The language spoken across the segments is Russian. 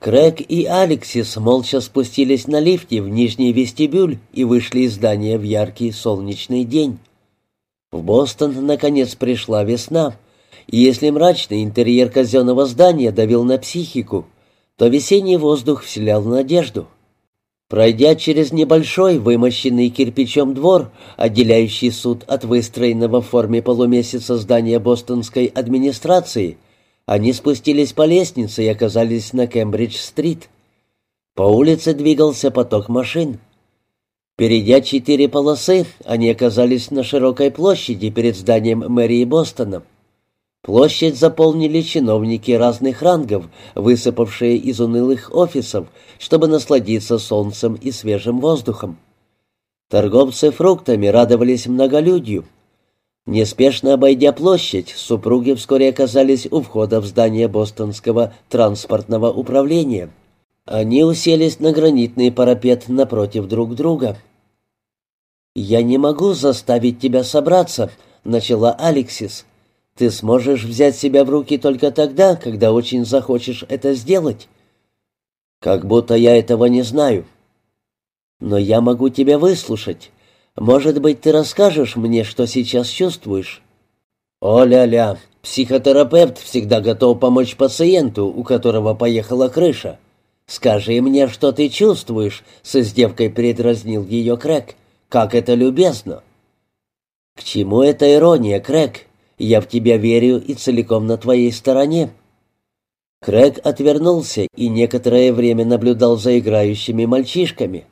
Крэг и Алексис молча спустились на лифте в нижний вестибюль и вышли из здания в яркий солнечный день. В Бостон, наконец, пришла весна, и если мрачный интерьер казенного здания давил на психику, то весенний воздух вселял надежду. Пройдя через небольшой, вымощенный кирпичом двор, отделяющий суд от выстроенного в форме полумесяца здания бостонской администрации, они спустились по лестнице и оказались на Кембридж-стрит. По улице двигался поток машин. Перейдя четыре полосы, они оказались на широкой площади перед зданием мэрии Бостона. Площадь заполнили чиновники разных рангов, высыпавшие из унылых офисов, чтобы насладиться солнцем и свежим воздухом. Торговцы фруктами радовались многолюдью, Неспешно обойдя площадь, супруги вскоре оказались у входа в здание Бостонского транспортного управления. Они уселись на гранитный парапет напротив друг друга. «Я не могу заставить тебя собраться», — начала Алексис. «Ты сможешь взять себя в руки только тогда, когда очень захочешь это сделать». «Как будто я этого не знаю». «Но я могу тебя выслушать. Может быть, ты расскажешь мне, что сейчас чувствуешь?» «О-ля-ля, психотерапевт всегда готов помочь пациенту, у которого поехала крыша. Скажи мне, что ты чувствуешь», — с издевкой предразнил ее Крэк. «Как это любезно!» «К чему эта ирония, Крэк? Я в тебя верю и целиком на твоей стороне». Крэг отвернулся и некоторое время наблюдал за играющими мальчишками.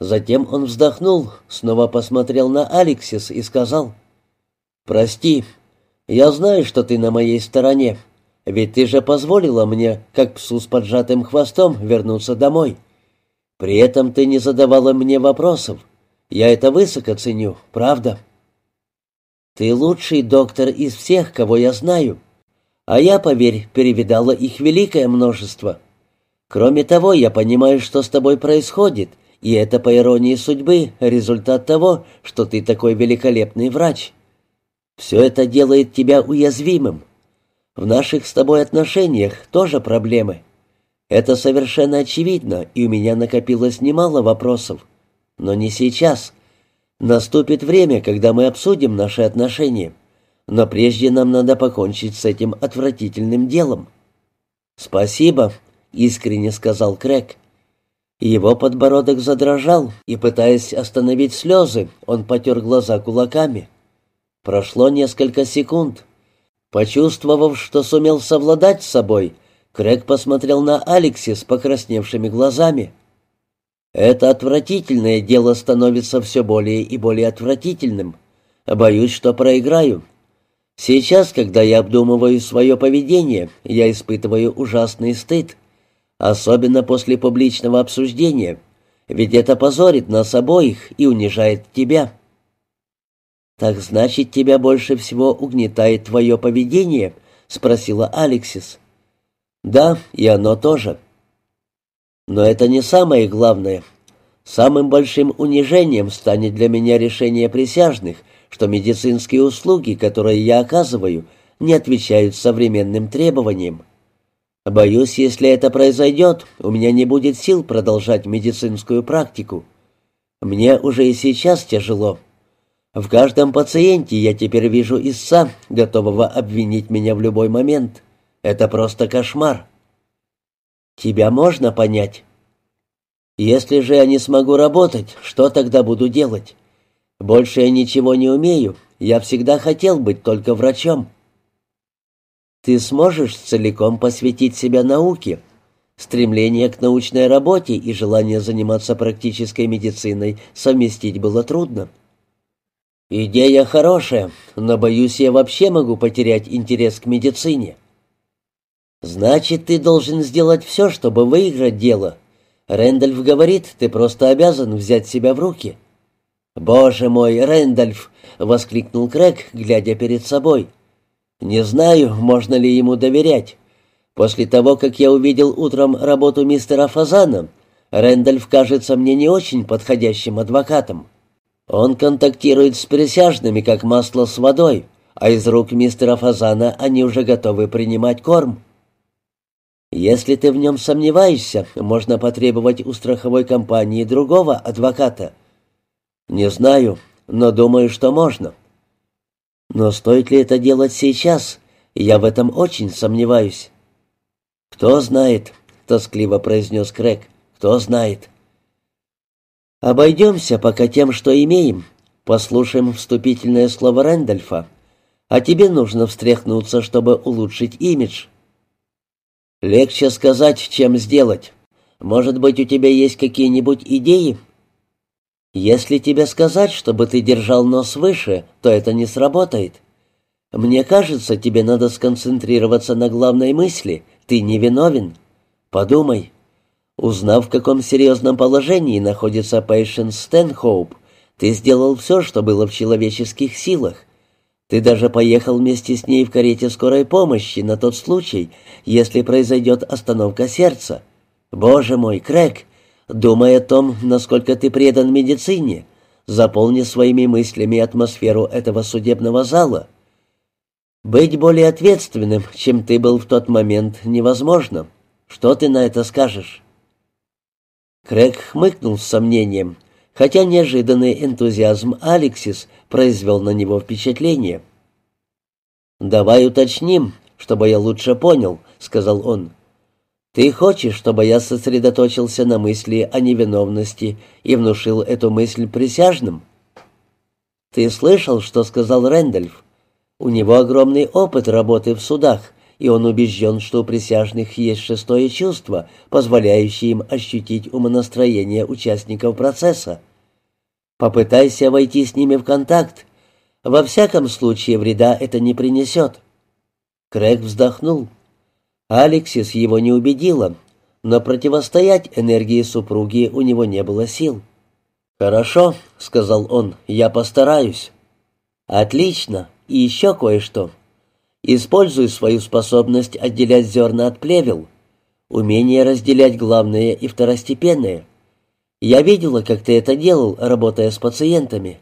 Затем он вздохнул, снова посмотрел на Алексис и сказал, «Прости, я знаю, что ты на моей стороне, ведь ты же позволила мне, как псу с поджатым хвостом, вернуться домой. При этом ты не задавала мне вопросов. Я это высоко ценю, правда?» «Ты лучший доктор из всех, кого я знаю. А я, поверь, перевидала их великое множество. Кроме того, я понимаю, что с тобой происходит» И это, по иронии судьбы, результат того, что ты такой великолепный врач. Все это делает тебя уязвимым. В наших с тобой отношениях тоже проблемы. Это совершенно очевидно, и у меня накопилось немало вопросов. Но не сейчас. Наступит время, когда мы обсудим наши отношения. Но прежде нам надо покончить с этим отвратительным делом. «Спасибо», — искренне сказал Крэг. Его подбородок задрожал, и, пытаясь остановить слезы, он потер глаза кулаками. Прошло несколько секунд. Почувствовав, что сумел совладать с собой, Крэг посмотрел на Алекси с покрасневшими глазами. «Это отвратительное дело становится все более и более отвратительным. Боюсь, что проиграю. Сейчас, когда я обдумываю свое поведение, я испытываю ужасный стыд. Особенно после публичного обсуждения, ведь это позорит нас обоих и унижает тебя. «Так значит, тебя больше всего угнетает твое поведение?» — спросила Алексис. «Да, и оно тоже. Но это не самое главное. Самым большим унижением станет для меня решение присяжных, что медицинские услуги, которые я оказываю, не отвечают современным требованиям. Боюсь, если это произойдет, у меня не будет сил продолжать медицинскую практику. Мне уже и сейчас тяжело. В каждом пациенте я теперь вижу истца, готового обвинить меня в любой момент. Это просто кошмар. Тебя можно понять? Если же я не смогу работать, что тогда буду делать? Больше я ничего не умею. Я всегда хотел быть только врачом. Ты сможешь целиком посвятить себя науке? Стремление к научной работе и желание заниматься практической медициной совместить было трудно. Идея хорошая, но, боюсь, я вообще могу потерять интерес к медицине. Значит, ты должен сделать все, чтобы выиграть дело. Рэндальф говорит, ты просто обязан взять себя в руки. «Боже мой, Рэндальф!» — воскликнул Крэг, глядя перед собой. Не знаю, можно ли ему доверять. После того, как я увидел утром работу мистера Фазана, Рэндальф кажется мне не очень подходящим адвокатом. Он контактирует с присяжными, как масло с водой, а из рук мистера Фазана они уже готовы принимать корм. Если ты в нем сомневаешься, можно потребовать у страховой компании другого адвоката. Не знаю, но думаю, что можно. Но стоит ли это делать сейчас? Я в этом очень сомневаюсь. Кто знает, тоскливо произнес Крэг. Кто знает. Обойдемся пока тем, что имеем. Послушаем вступительное слово Рэндольфа. А тебе нужно встряхнуться, чтобы улучшить имидж. Легче сказать, чем сделать. Может быть, у тебя есть какие-нибудь идеи? Если тебе сказать, чтобы ты держал нос выше, то это не сработает. Мне кажется, тебе надо сконцентрироваться на главной мысли. Ты не виновен. Подумай. Узнав, в каком серьезном положении находится Пейшен Стэнхоуп, ты сделал все, что было в человеческих силах. Ты даже поехал вместе с ней в карете скорой помощи на тот случай, если произойдет остановка сердца. Боже мой, Крэг, думай о том, насколько ты предан медицине. Заполни своими мыслями атмосферу этого судебного зала. Быть более ответственным, чем ты был в тот момент, невозможно. Что ты на это скажешь?» Крэг хмыкнул с сомнением – хотя неожиданный энтузиазм Алексис произвел на него впечатление. «Давай уточним, чтобы я лучше понял», — сказал он. «Ты хочешь, чтобы я сосредоточился на мысли о невиновности и внушил эту мысль присяжным?» «Ты слышал, что сказал Рэндольф? У него огромный опыт работы в судах, и он убежден, что у присяжных есть шестое чувство, позволяющее им ощутить умонастроение участников процесса. Попытайся войти с ними в контакт. Во всяком случае, вреда это не принесет». Крэг вздохнул. Алексис его не убедила, но противостоять энергии супруги у него не было сил. «Хорошо», — сказал он, — «я постараюсь». «Отлично. И еще кое-что. Используй свою способность отделять зерна от плевел, умение разделять главное и второстепенное. Я видела, как ты это делал, работая с пациентами.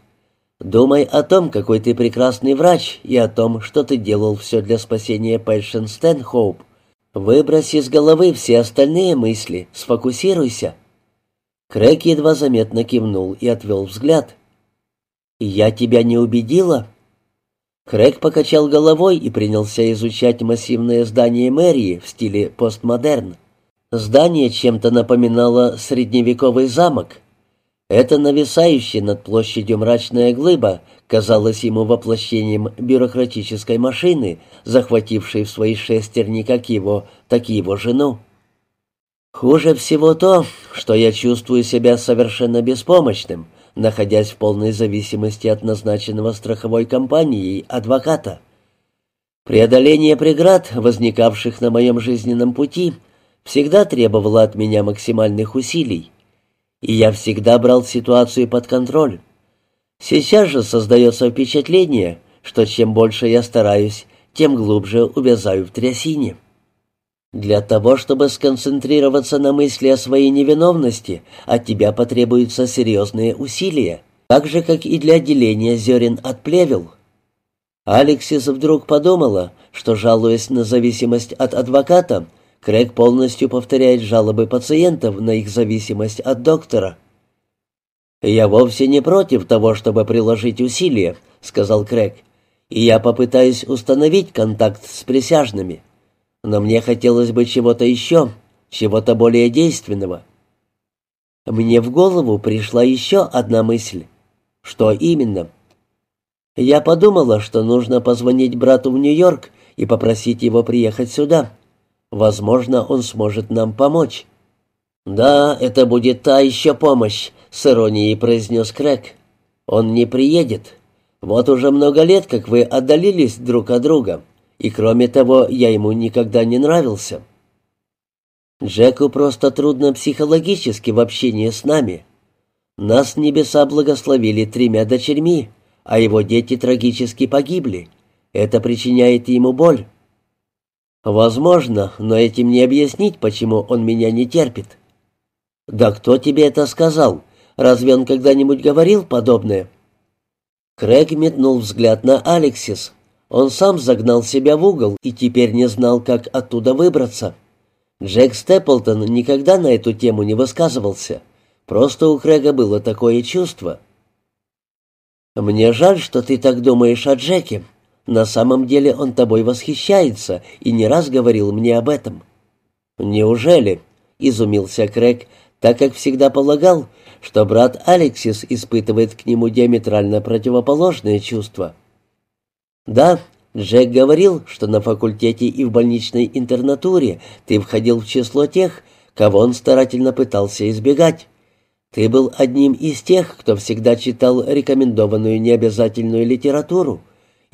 Думай о том, какой ты прекрасный врач, и о том, что ты делал все для спасения Пэйшен Стэнхоуп. Выбрось из головы все остальные мысли, сфокусируйся». Крэг едва заметно кивнул и отвел взгляд. «Я тебя не убедила?» Крэг покачал головой и принялся изучать массивное здание мэрии в стиле постмодерн. Здание чем-то напоминало средневековый замок. Это нависающая над площадью мрачная глыба казалась ему воплощением бюрократической машины, захватившей в свои шестерни как его, так и его жену. Хуже всего то, что я чувствую себя совершенно беспомощным, находясь в полной зависимости от назначенного страховой компанией адвоката. Преодоление преград, возникавших на моем жизненном пути, всегда требовала от меня максимальных усилий, и я всегда брал ситуацию под контроль. Сейчас же создается впечатление, что чем больше я стараюсь, тем глубже увязаю в трясине. Для того, чтобы сконцентрироваться на мысли о своей невиновности, от тебя потребуются серьезные усилия, так же, как и для отделения зерен от плевел. Алексис вдруг подумала, что, жалуясь на зависимость от адвоката, Крэг полностью повторяет жалобы пациентов на их зависимость от доктора. «Я вовсе не против того, чтобы приложить усилия», — сказал Крэг. «И я попытаюсь установить контакт с присяжными. Но мне хотелось бы чего-то еще, чего-то более действенного». Мне в голову пришла еще одна мысль. Что именно? Я подумала, что нужно позвонить брату в Нью-Йорк и попросить его приехать сюда. Возможно, он сможет нам помочь». «Да, это будет та еще помощь», — с иронией произнес Крэг. «Он не приедет. Вот уже много лет, как вы отдалились друг от друга, и кроме того, я ему никогда не нравился». «Джеку просто трудно психологически в общении с нами. Нас небеса благословили тремя дочерьми, а его дети трагически погибли. Это причиняет ему боль». «Возможно, но этим не объяснить, почему он меня не терпит». «Да кто тебе это сказал? Разве он когда-нибудь говорил подобное?» Крэг метнул взгляд на Алексис. Он сам загнал себя в угол и теперь не знал, как оттуда выбраться. Джек Степлтон никогда на эту тему не высказывался. Просто у Крэга было такое чувство. «Мне жаль, что ты так думаешь о Джеке. На самом деле он тобой восхищается и не раз говорил мне об этом». «Неужели?» — изумился Крэг, так как всегда полагал, что брат Алексис испытывает к нему диаметрально противоположные чувства. «Да, Джек говорил, что на факультете и в больничной интернатуре ты входил в число тех, кого он старательно пытался избегать. Ты был одним из тех, кто всегда читал рекомендованную необязательную литературу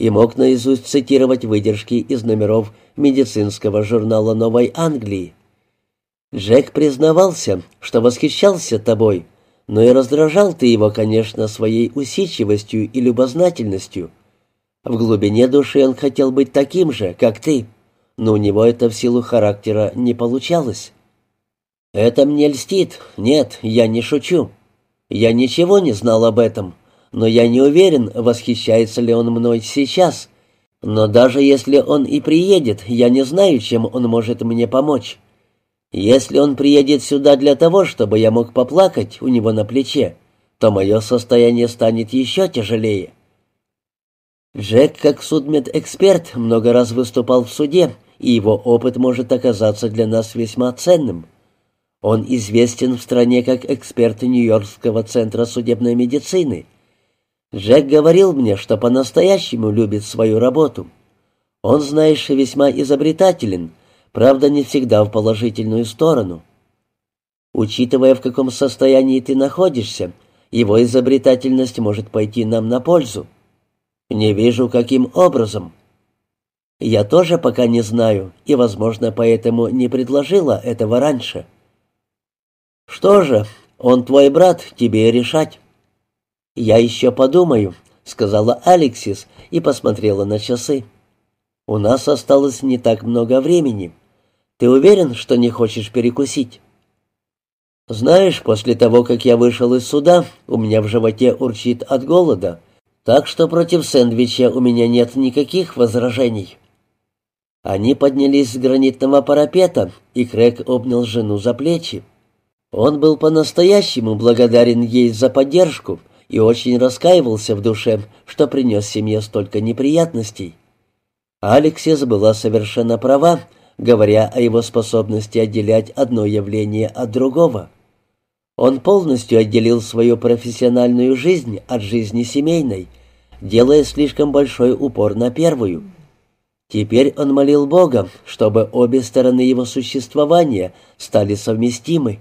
и мог наизусть цитировать выдержки из номеров медицинского журнала Новой Англии. Джек признавался, что восхищался тобой, но и раздражал ты его, конечно, своей усидчивостью и любознательностью. В глубине души он хотел быть таким же, как ты, но у него это в силу характера не получалось. «Это мне льстит. Нет, я не шучу. Я ничего не знал об этом, но я не уверен, восхищается ли он мной сейчас. Но даже если он и приедет, я не знаю, чем он может мне помочь. Если он приедет сюда для того, чтобы я мог поплакать у него на плече, то мое состояние станет еще тяжелее. Джек, как судмедэксперт, много раз выступал в суде, и его опыт может оказаться для нас весьма ценным. Он известен в стране как эксперт Нью-Йоркского центра судебной медицины. Джек говорил мне, что по-настоящему любит свою работу. Он, знаешь, весьма изобретателен — правда, не всегда в положительную сторону. Учитывая, в каком состоянии ты находишься, его изобретательность может пойти нам на пользу. Не вижу, каким образом. Я тоже пока не знаю, и, возможно, поэтому не предложила этого раньше. Что же, он твой брат, тебе решать. Я еще подумаю, сказала Алексис и посмотрела на часы. У нас осталось не так много времени. Ты уверен, что не хочешь перекусить?» «Знаешь, после того, как я вышел из суда, у меня в животе урчит от голода, так что против сэндвича у меня нет никаких возражений». Они поднялись с гранитного парапета, и Крэг обнял жену за плечи. Он был по-настоящему благодарен ей за поддержку и очень раскаивался в душе, что принес семье столько неприятностей. Алексис была совершенно права, говоря о его способности отделять одно явление от другого. Он полностью отделил свою профессиональную жизнь от жизни семейной, делая слишком большой упор на первую. Теперь он молил Бога, чтобы обе стороны его существования стали совместимы.